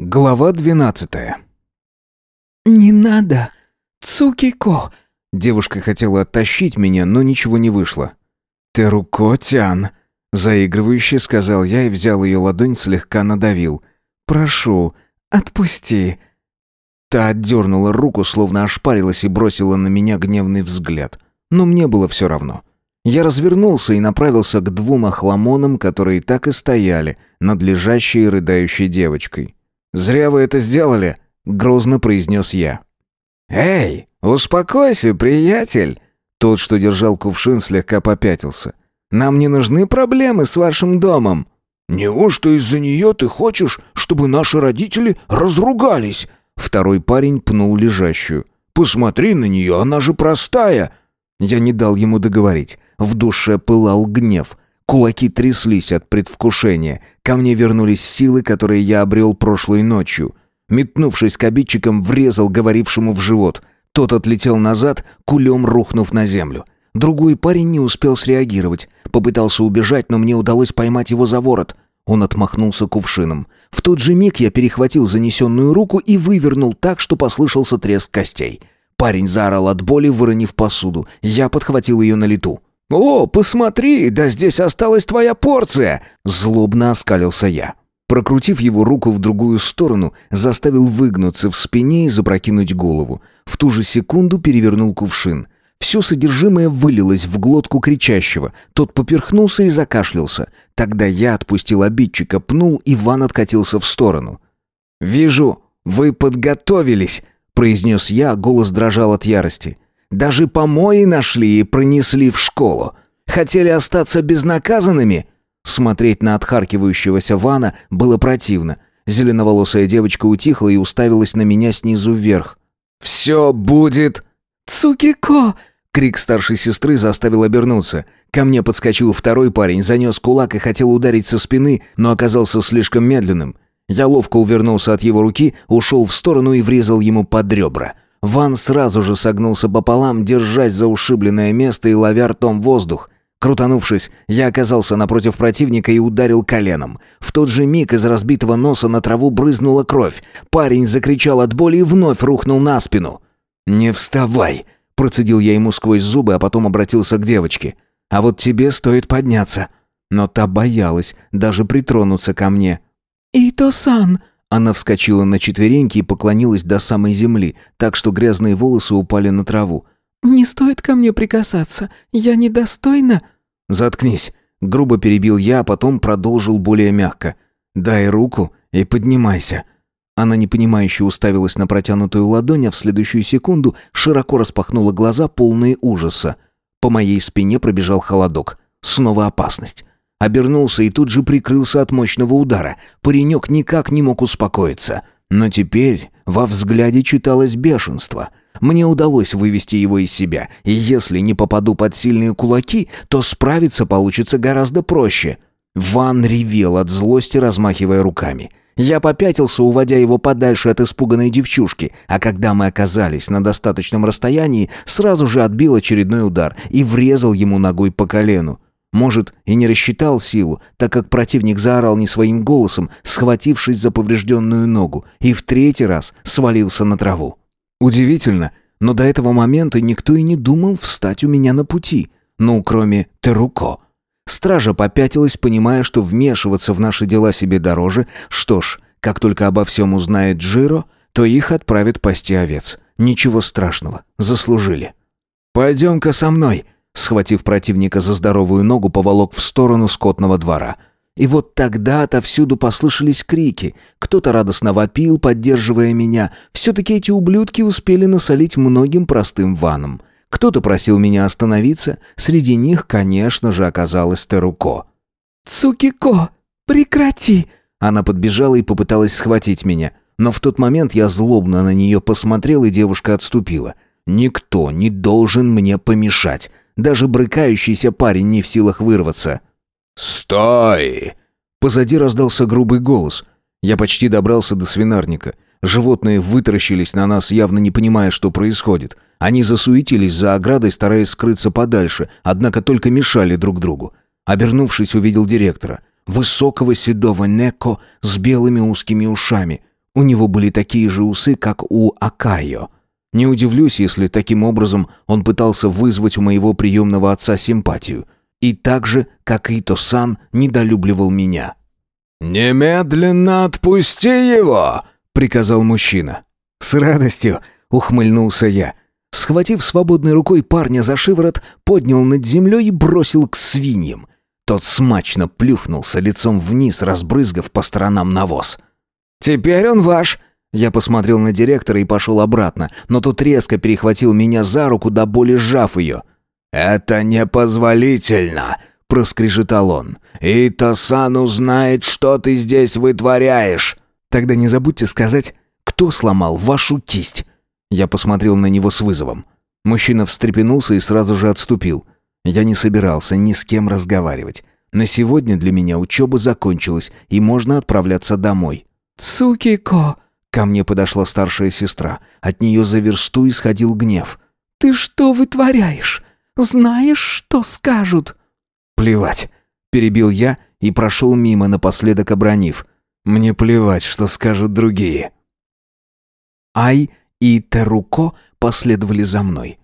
Глава двенадцатая. «Не надо! Цукико!» Девушка хотела оттащить меня, но ничего не вышло. «Теруко-тян!» — заигрывающе сказал я и взял ее ладонь, слегка надавил. «Прошу, отпусти!» Та отдернула руку, словно ошпарилась и бросила на меня гневный взгляд. Но мне было все равно. Я развернулся и направился к двум охламонам, которые так и стояли над лежащей и рыдающей девочкой. «Зря вы это сделали», — грозно произнес я. «Эй, успокойся, приятель!» Тот, что держал кувшин, слегка попятился. «Нам не нужны проблемы с вашим домом». «Неужто из-за нее ты хочешь, чтобы наши родители разругались?» Второй парень пнул лежащую. «Посмотри на нее, она же простая!» Я не дал ему договорить. В душе пылал гнев. Кулаки тряслись от предвкушения. Ко мне вернулись силы, которые я обрел прошлой ночью. Метнувшись к обидчикам, врезал говорившему в живот. Тот отлетел назад, кулем рухнув на землю. Другой парень не успел среагировать. Попытался убежать, но мне удалось поймать его за ворот. Он отмахнулся кувшином. В тот же миг я перехватил занесенную руку и вывернул так, что послышался треск костей. Парень заорал от боли, выронив посуду. Я подхватил ее на лету. «О, посмотри, да здесь осталась твоя порция!» Злобно оскалился я. Прокрутив его руку в другую сторону, заставил выгнуться в спине и запрокинуть голову. В ту же секунду перевернул кувшин. Все содержимое вылилось в глотку кричащего. Тот поперхнулся и закашлялся. Тогда я отпустил обидчика, пнул, Иван откатился в сторону. «Вижу, вы подготовились!» — произнес я, голос дрожал от ярости. Даже помои нашли и пронесли в школу. Хотели остаться безнаказанными? Смотреть на отхаркивающегося Вана было противно. Зеленоволосая девочка утихла и уставилась на меня снизу вверх. «Все будет...» «Цукико!» Крик старшей сестры заставил обернуться. Ко мне подскочил второй парень, занес кулак и хотел ударить со спины, но оказался слишком медленным. Я ловко увернулся от его руки, ушел в сторону и врезал ему под ребра. Ван сразу же согнулся пополам, держась за ушибленное место и ловя ртом воздух. Крутанувшись, я оказался напротив противника и ударил коленом. В тот же миг из разбитого носа на траву брызнула кровь. Парень закричал от боли и вновь рухнул на спину. «Не вставай!» – процедил я ему сквозь зубы, а потом обратился к девочке. «А вот тебе стоит подняться». Но та боялась даже притронуться ко мне. «Ито-сан!» Она вскочила на четвереньки и поклонилась до самой земли, так что грязные волосы упали на траву. «Не стоит ко мне прикасаться. Я недостойна...» «Заткнись!» — грубо перебил я, а потом продолжил более мягко. «Дай руку и поднимайся». Она непонимающе уставилась на протянутую ладонь, а в следующую секунду широко распахнула глаза, полные ужаса. По моей спине пробежал холодок. Снова опасность. Обернулся и тут же прикрылся от мощного удара. Паренек никак не мог успокоиться. Но теперь во взгляде читалось бешенство. Мне удалось вывести его из себя, и если не попаду под сильные кулаки, то справиться получится гораздо проще. Ван ревел от злости, размахивая руками. Я попятился, уводя его подальше от испуганной девчушки, а когда мы оказались на достаточном расстоянии, сразу же отбил очередной удар и врезал ему ногой по колену. Может, и не рассчитал силу, так как противник заорал не своим голосом, схватившись за поврежденную ногу, и в третий раз свалился на траву. Удивительно, но до этого момента никто и не думал встать у меня на пути. Ну, кроме Теруко. Стража попятилась, понимая, что вмешиваться в наши дела себе дороже. Что ж, как только обо всем узнает Джиро, то их отправят пасти овец. Ничего страшного, заслужили. «Пойдем-ка со мной», Схватив противника за здоровую ногу, поволок в сторону скотного двора. И вот тогда отовсюду послышались крики. Кто-то радостно вопил, поддерживая меня. Все-таки эти ублюдки успели насолить многим простым ванам. Кто-то просил меня остановиться. Среди них, конечно же, оказалась Теруко. «Цукико, прекрати!» Она подбежала и попыталась схватить меня. Но в тот момент я злобно на нее посмотрел, и девушка отступила. «Никто не должен мне помешать. Даже брыкающийся парень не в силах вырваться. «Стой!» Позади раздался грубый голос. Я почти добрался до свинарника. Животные вытаращились на нас, явно не понимая, что происходит. Они засуетились за оградой, стараясь скрыться подальше, однако только мешали друг другу. Обернувшись, увидел директора. Высокого седого Неко с белыми узкими ушами. У него были такие же усы, как у Акайо. Не удивлюсь, если таким образом он пытался вызвать у моего приемного отца симпатию. И так же, как Ито-сан, недолюбливал меня. «Немедленно отпусти его!» — приказал мужчина. «С радостью!» — ухмыльнулся я. Схватив свободной рукой парня за шиворот, поднял над землей и бросил к свиньям. Тот смачно плюхнулся лицом вниз, разбрызгав по сторонам навоз. «Теперь он ваш!» Я посмотрел на директора и пошел обратно, но тот резко перехватил меня за руку, до боли сжав ее. «Это непозволительно!» — проскрежетал он. «Ито-сан узнает, что ты здесь вытворяешь!» «Тогда не забудьте сказать, кто сломал вашу кисть?» Я посмотрел на него с вызовом. Мужчина встрепенулся и сразу же отступил. Я не собирался ни с кем разговаривать. На сегодня для меня учеба закончилась, и можно отправляться домой. «Цукико!» Ко мне подошла старшая сестра. От нее за версту исходил гнев. «Ты что вытворяешь? Знаешь, что скажут?» «Плевать!» — перебил я и прошел мимо, напоследок обронив. «Мне плевать, что скажут другие». Ай и Теруко последовали за мной.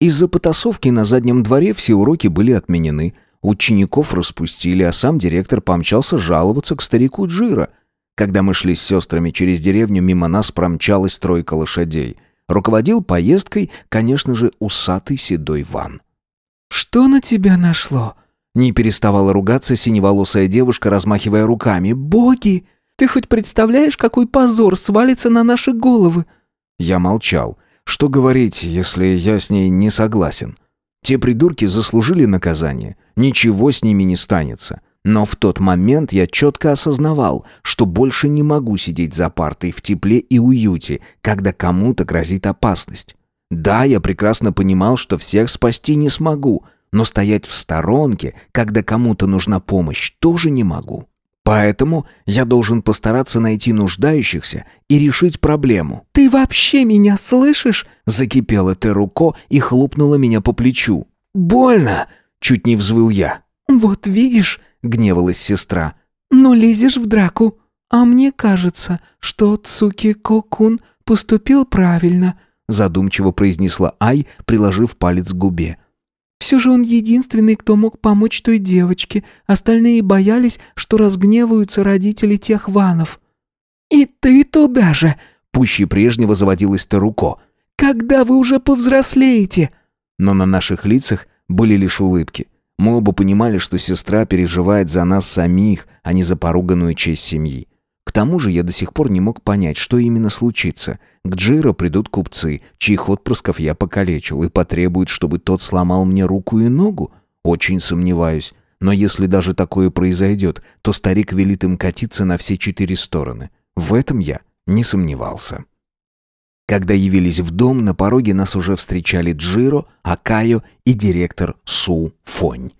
Из-за потасовки на заднем дворе все уроки были отменены, учеников распустили, а сам директор помчался жаловаться к старику Джира. Когда мы шли с сестрами через деревню, мимо нас промчалась тройка лошадей. Руководил поездкой, конечно же, усатый седой Ван. «Что на тебя нашло?» Не переставала ругаться синеволосая девушка, размахивая руками. «Боги! Ты хоть представляешь, какой позор свалится на наши головы?» Я молчал. Что говорить, если я с ней не согласен? Те придурки заслужили наказание. Ничего с ними не станется. Но в тот момент я четко осознавал, что больше не могу сидеть за партой в тепле и уюте, когда кому-то грозит опасность. Да, я прекрасно понимал, что всех спасти не смогу, но стоять в сторонке, когда кому-то нужна помощь, тоже не могу. Поэтому я должен постараться найти нуждающихся и решить проблему. «Ты вообще меня слышишь?» Закипела Теруко и хлопнула меня по плечу. «Больно!» — чуть не взвыл я. «Вот видишь», — гневалась сестра, — «но лезешь в драку. А мне кажется, что Цуки Кокун поступил правильно», — задумчиво произнесла Ай, приложив палец к губе. Все же он единственный, кто мог помочь той девочке. Остальные боялись, что разгневаются родители тех ванов. «И ты туда же!» Пуще прежнего заводилась Таруко. «Когда вы уже повзрослеете?» Но на наших лицах были лишь улыбки. Мы оба понимали, что сестра переживает за нас самих, а не за поруганную честь семьи. К тому же я до сих пор не мог понять, что именно случится. К Джиро придут купцы, чьих отпрысков я покалечил, и потребуют, чтобы тот сломал мне руку и ногу? Очень сомневаюсь. Но если даже такое произойдет, то старик велит им катиться на все четыре стороны. В этом я не сомневался. Когда явились в дом, на пороге нас уже встречали Джиро, Акайо и директор Су Фонь.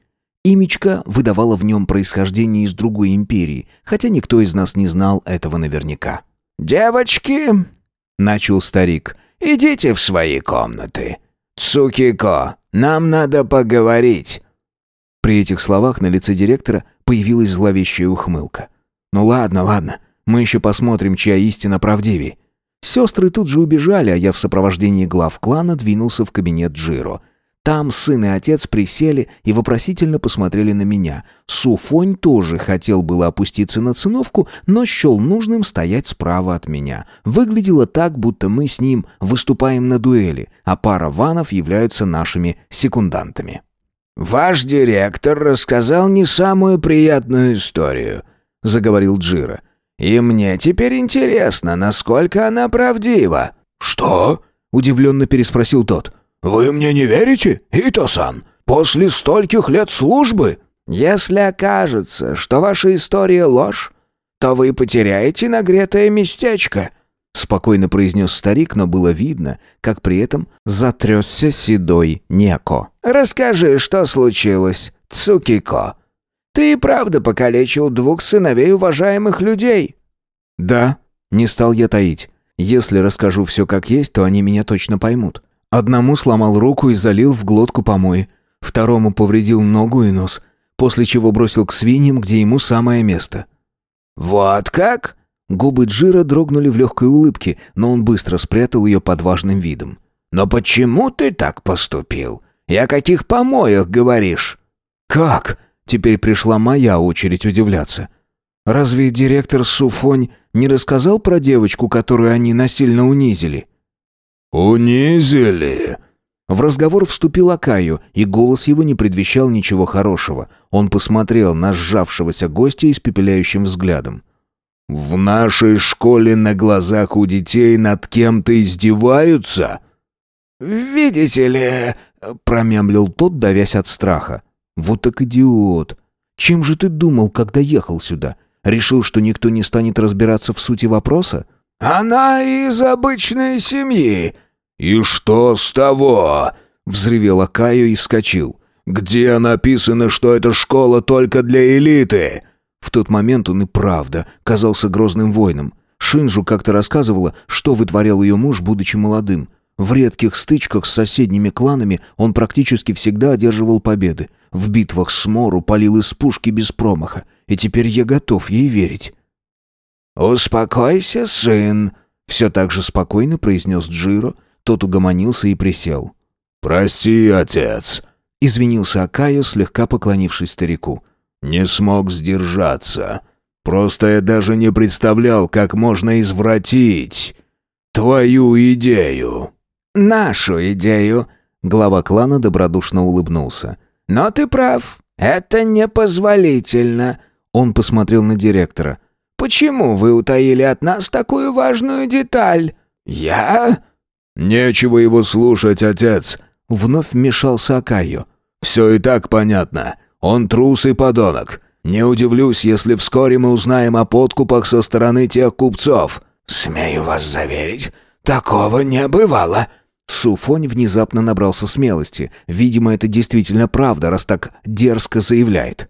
Имечко выдавало в нем происхождение из другой империи, хотя никто из нас не знал этого наверняка. «Девочки!» — начал старик. «Идите в свои комнаты. Цукико, нам надо поговорить». При этих словах на лице директора появилась зловещая ухмылка. «Ну ладно, ладно, мы еще посмотрим, чья истина правдивее». Сестры тут же убежали, а я в сопровождении глав клана двинулся в кабинет Джиро — там сын и отец присели и вопросительно посмотрели на меня. Суфонь тоже хотел было опуститься на циновку, но счел нужным стоять справа от меня. Выглядело так, будто мы с ним выступаем на дуэли, а пара ванов являются нашими секундантами. «Ваш директор рассказал не самую приятную историю», — заговорил Джира. «И мне теперь интересно, насколько она правдива». «Что?» — удивленно переспросил тот. «Вы мне не верите, Ито-сан? После стольких лет службы?» «Если окажется, что ваша история ложь, то вы потеряете нагретое местечко», — спокойно произнес старик, но было видно, как при этом затрясся седой Неко. «Расскажи, что случилось, Цукико. Ты и правда покалечил двух сыновей уважаемых людей?» «Да», — не стал я таить. «Если расскажу все как есть, то они меня точно поймут. Одному сломал руку и залил в глотку помой, второму повредил ногу и нос, после чего бросил к свиньям, где ему самое место. «Вот как?» Губы Джира дрогнули в легкой улыбке, но он быстро спрятал ее под важным видом. «Но почему ты так поступил? И о каких помоях говоришь?» «Как?» Теперь пришла моя очередь удивляться. «Разве директор Суфонь не рассказал про девочку, которую они насильно унизили?» «Унизили?» В разговор вступил Акаю, и голос его не предвещал ничего хорошего. Он посмотрел на сжавшегося гостя испепеляющим взглядом. «В нашей школе на глазах у детей над кем-то издеваются?» «Видите ли...» — промямлил тот, давясь от страха. «Вот так идиот! Чем же ты думал, когда ехал сюда? Решил, что никто не станет разбираться в сути вопроса?» «Она из обычной семьи», «И что с того?» — взревел Акаю и вскочил. «Где написано, что эта школа только для элиты?» В тот момент он и правда казался грозным воином. Шинжу как-то рассказывала, что вытворял ее муж, будучи молодым. В редких стычках с соседними кланами он практически всегда одерживал победы. В битвах с Мору палил из пушки без промаха. И теперь я готов ей верить. «Успокойся, сын», — все так же спокойно произнес Джиро, тот угомонился и присел. «Прости, отец», — извинился Акаю, слегка поклонившись старику. «Не смог сдержаться. Просто я даже не представлял, как можно извратить твою идею». «Нашу идею», — глава клана добродушно улыбнулся. «Но ты прав, это непозволительно». Он посмотрел на директора. «Почему вы утаили от нас такую важную деталь?» «Я?» «Нечего его слушать, отец!» Вновь вмешался Акайо. «Все и так понятно. Он трус и подонок. Не удивлюсь, если вскоре мы узнаем о подкупах со стороны тех купцов». «Смею вас заверить, такого не бывало». Суфонь внезапно набрался смелости. Видимо, это действительно правда, раз так дерзко заявляет.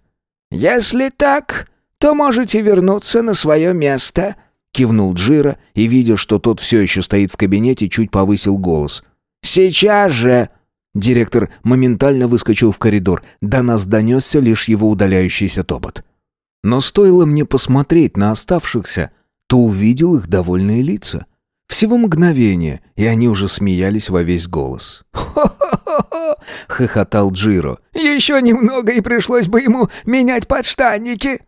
«Если так, то можете вернуться на свое место», Кивнул Джира и, видя, что тот все еще стоит в кабинете, чуть повысил голос. «Сейчас же!» Директор моментально выскочил в коридор. До нас донесся лишь его удаляющийся топот. Но стоило мне посмотреть на оставшихся, то увидел их довольные лица. Всего мгновение, и они уже смеялись во весь голос. «Хо-хо-хо!» — хохотал Джиро. «Еще немного, и пришлось бы ему менять подштанники!»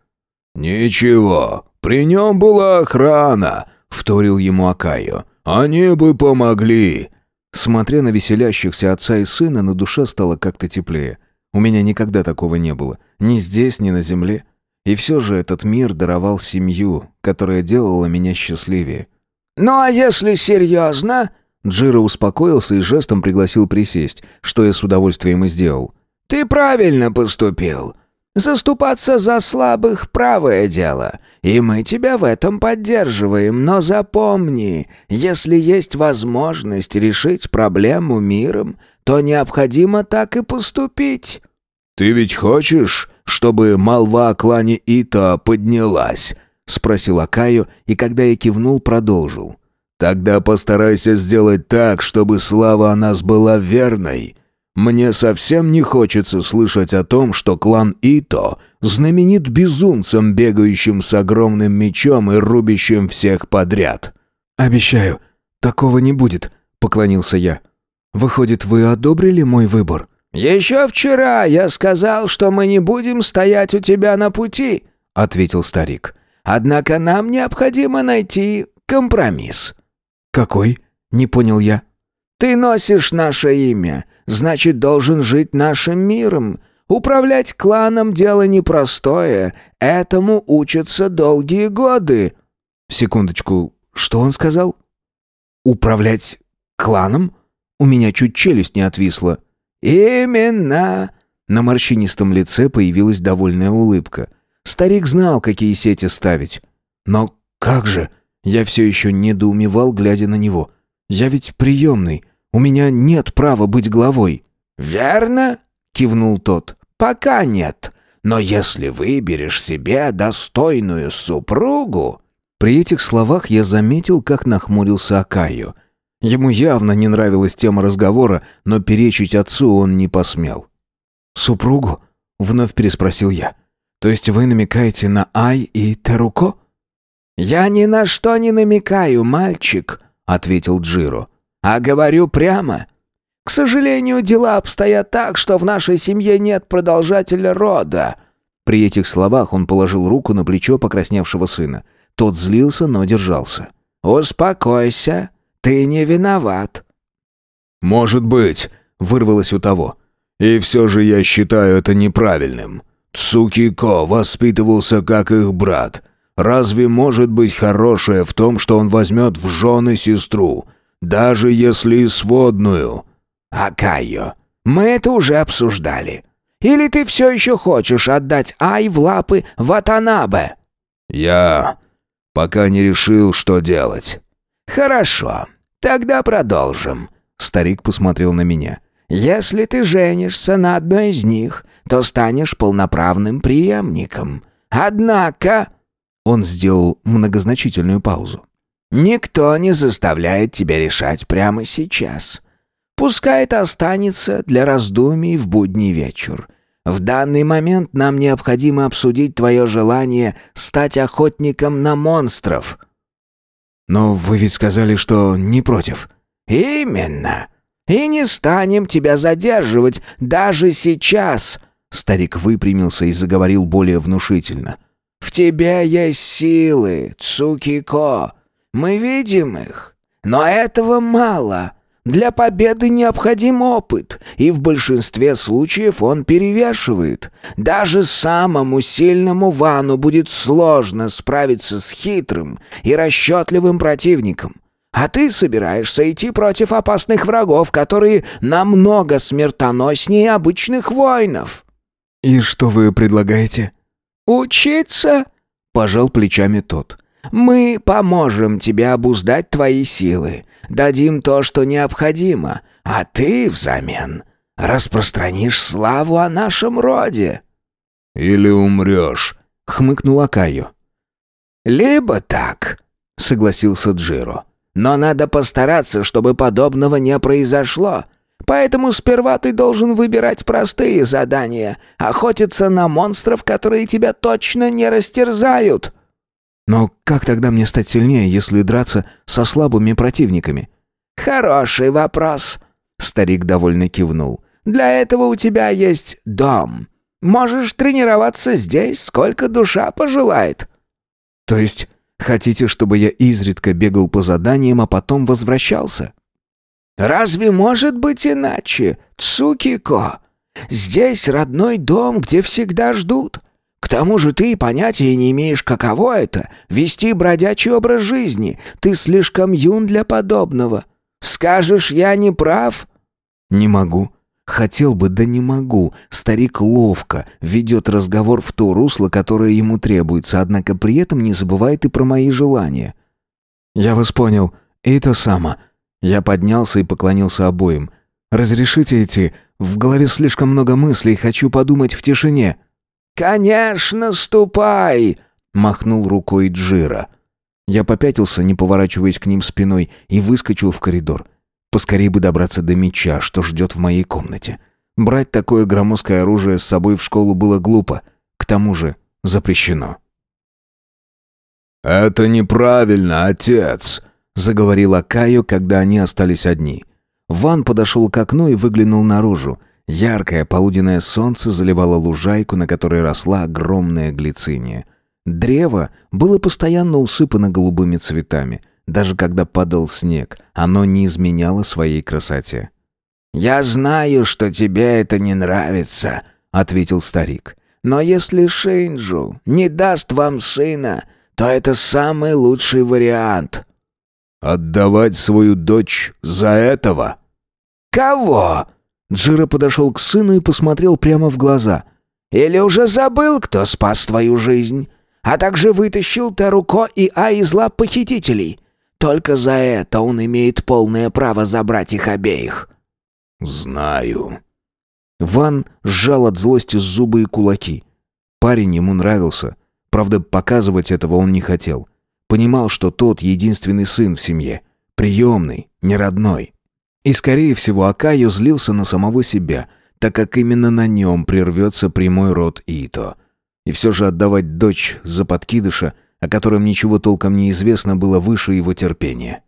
«Ничего, при нем была охрана», — вторил ему Акаю. «Они бы помогли». Смотря на веселящихся отца и сына, на душе стало как-то теплее. У меня никогда такого не было. Ни здесь, ни на земле. И все же этот мир даровал семью, которая делала меня счастливее. «Ну а если серьезно?» Джиро успокоился и жестом пригласил присесть, что я с удовольствием и сделал. «Ты правильно поступил. Заступаться за слабых – правое дело, и мы тебя в этом поддерживаем, но запомни, если есть возможность решить проблему миром, то необходимо так и поступить». «Ты ведь хочешь, чтобы молва о клане Ита поднялась?» – спросил Акаю, и когда я кивнул, продолжил. «Тогда постарайся сделать так, чтобы слава о нас была верной». Мне совсем не хочется слышать о том, что клан Ито знаменит безумцем, бегающим с огромным мечом и рубящим всех подряд. «Обещаю, такого не будет», — поклонился я. «Выходит, вы одобрили мой выбор?» «Еще вчера я сказал, что мы не будем стоять у тебя на пути», — ответил старик. «Однако нам необходимо найти компромисс». «Какой?» — не понял я. «Ты носишь наше имя, значит, должен жить нашим миром. Управлять кланом – дело непростое. Этому учатся долгие годы». «Секундочку, что он сказал?» «Управлять кланом?» У меня чуть челюсть не отвисла. «Именно!» На морщинистом лице появилась довольная улыбка. Старик знал, какие сети ставить. Но как же? Я все еще недоумевал, глядя на него. Я ведь приемный. У меня нет права быть главой». «Верно?» — кивнул тот. «Пока нет. Но если выберешь себе достойную супругу...» При этих словах я заметил, как нахмурился Акаю. Ему явно не нравилась тема разговора, но перечить отцу он не посмел. «Супругу?» — вновь переспросил я. «То есть вы намекаете на Ай и Теруко?» «Я ни на что не намекаю, мальчик», — ответил Джиро. «А говорю прямо. К сожалению, дела обстоят так, что в нашей семье нет продолжателя рода». При этих словах он положил руку на плечо покрасневшего сына. Тот злился, но держался. «Успокойся, ты не виноват». «Может быть», — вырвалось у того. «И все же я считаю это неправильным. Цукико воспитывался как их брат. Разве может быть хорошее в том, что он возьмет в жены сестру, даже если и сводную?» «Акайо, мы это уже обсуждали. Или ты все еще хочешь отдать Ай в лапы Ватанабе?» «Я пока не решил, что делать». «Хорошо, тогда продолжим». Старик посмотрел на меня. «Если ты женишься на одной из них, то станешь полноправным преемником. Однако...» Он сделал многозначительную паузу. «Никто не заставляет тебя решать прямо сейчас. Пускай это останется для раздумий в будний вечер. В данный момент нам необходимо обсудить твое желание стать охотником на монстров». «Но вы ведь сказали, что не против». «Именно. И не станем тебя задерживать даже сейчас». Старик выпрямился и заговорил более внушительно. «В тебе есть силы, Цукико. Мы видим их. Но этого мало. Для победы необходим опыт, и в большинстве случаев он перевешивает. Даже самому сильному Вану будет сложно справиться с хитрым и расчетливым противником. А ты собираешься идти против опасных врагов, которые намного смертоноснее обычных воинов». «И что вы предлагаете?» «Учиться?» — пожал плечами тот. «Мы поможем тебе обуздать твои силы, дадим то, что необходимо, а ты взамен распространишь славу о нашем роде». «Или умрешь», — хмыкнул Акаю. «Либо так», — согласился Джиро. «Но надо постараться, чтобы подобного не произошло. Поэтому сперва ты должен выбирать простые задания, охотиться на монстров, которые тебя точно не растерзают». «Но как тогда мне стать сильнее, если драться со слабыми противниками?» «Хороший вопрос», — старик довольно кивнул. «Для этого у тебя есть дом. Можешь тренироваться здесь, сколько душа пожелает». «То есть хотите, чтобы я изредка бегал по заданиям, а потом возвращался?» «Разве может быть иначе, Цукико? Здесь родной дом, где всегда ждут. К тому же ты понятия не имеешь, каково это — вести бродячий образ жизни. Ты слишком юн для подобного. Скажешь, я не прав?» «Не могу. Хотел бы, да не могу. Старик ловко ведет разговор в то русло, которое ему требуется, однако при этом не забывает и про мои желания». «Я вас понял. И это само. Я поднялся и поклонился обоим. «Разрешите идти? В голове слишком много мыслей, хочу подумать в тишине». «Конечно, ступай!» — махнул рукой Джира. Я попятился, не поворачиваясь к ним спиной, и выскочил в коридор. Поскорее бы добраться до меча, что ждет в моей комнате. Брать такое громоздкое оружие с собой в школу было глупо. К тому же запрещено. «Это неправильно, отец!» заговорила Каю, когда они остались одни. Ван подошел к окну и выглянул наружу. Яркое полуденное солнце заливало лужайку, на которой росла огромная глициния. Древо было постоянно усыпано голубыми цветами. Даже когда падал снег, оно не изменяло своей красоте. «Я знаю, что тебе это не нравится», — ответил старик. «Но если Шинджу не даст вам сына, то это самый лучший вариант». «Отдавать свою дочь за этого?» «Кого?» Джира подошел к сыну и посмотрел прямо в глаза. «Или уже забыл, кто спас твою жизнь, а также вытащил Таруко и А из лап похитителей? Только за это он имеет полное право забрать их обеих». «Знаю». Ван сжал от злости зубы и кулаки. Парень ему нравился. Правда, показывать этого он не хотел. Понимал, что тот единственный сын в семье. Приемный, не родной. И, скорее всего, Акаю злился на самого себя, так как именно на нем прервется прямой род Ито. И все же отдавать дочь за подкидыша о котором ничего толком не известно, было выше его терпения.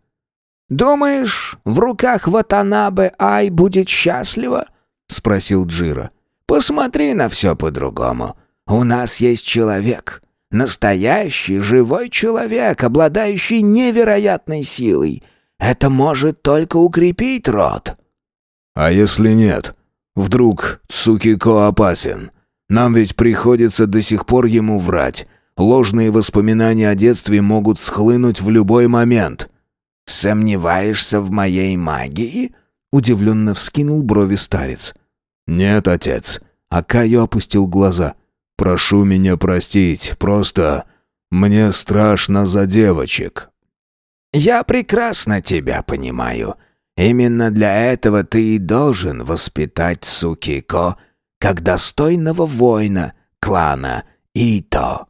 «Думаешь, в руках Ватанабе Ай будет счастлива?» — спросил Джира. «Посмотри на все по-другому. У нас есть человек, настоящий живой человек, обладающий невероятной силой. Это может только укрепить род». «А если нет? Вдруг Цукико опасен? Нам ведь приходится до сих пор ему врать. Ложные воспоминания о детстве могут схлынуть в любой момент». «Сомневаешься в моей магии?» — удивленно вскинул брови старец. «Нет, отец». А Кайо опустил глаза. «Прошу меня простить, просто мне страшно за девочек». «Я прекрасно тебя понимаю. Именно для этого ты и должен воспитать Сукико как достойного воина клана Ито».